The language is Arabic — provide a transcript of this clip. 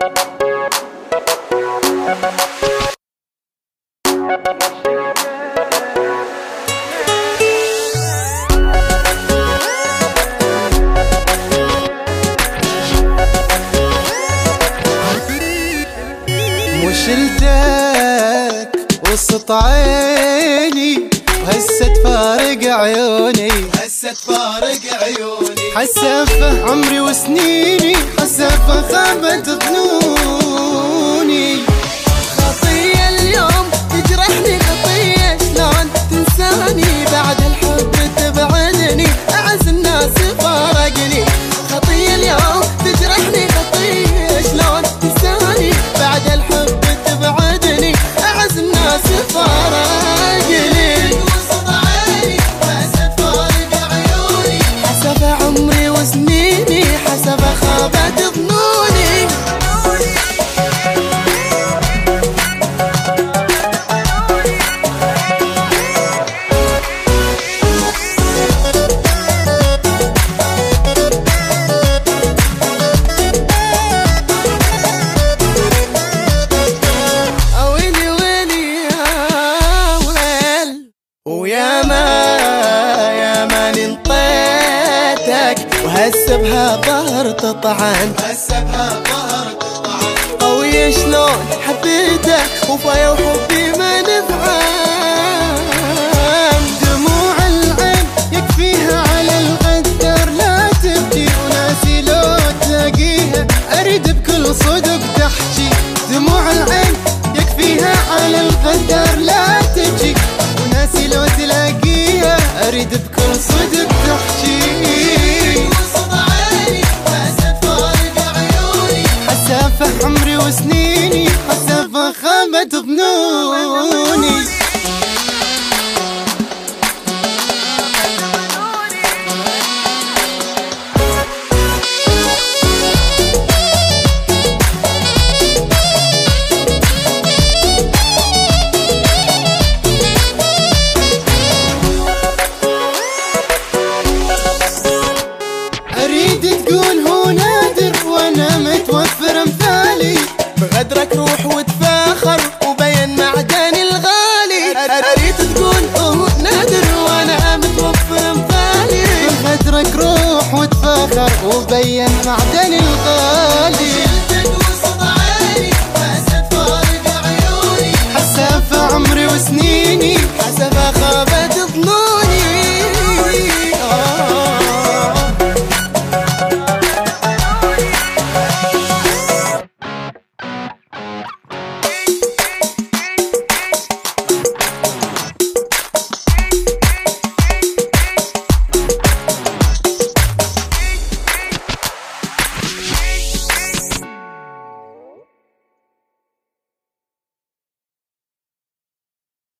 وشلتك وسط عيني وهسه تفارق عيوني. هسه تفارق عيوني. حسافة عمري وسنيني حسافة خابت ظنوني. ويا ما يا ما نطيتك. وهسه بها ظهر تطعن. هسه بها ظهر طعن قوي شلون حبيتك وفايا وحبي ما نفعان دموع العين يكفيها على الغدر لا تبكي وناسي لو تلاقيها. أريد بكل صدق تحكي. دموع العين يكفيها على الغدر اريد بكل صدق تحكي. حسافة عمري وسنيني حسافة خابت ظنوني. نادر وأنا روح وتفاخر وبين معدن الغالي.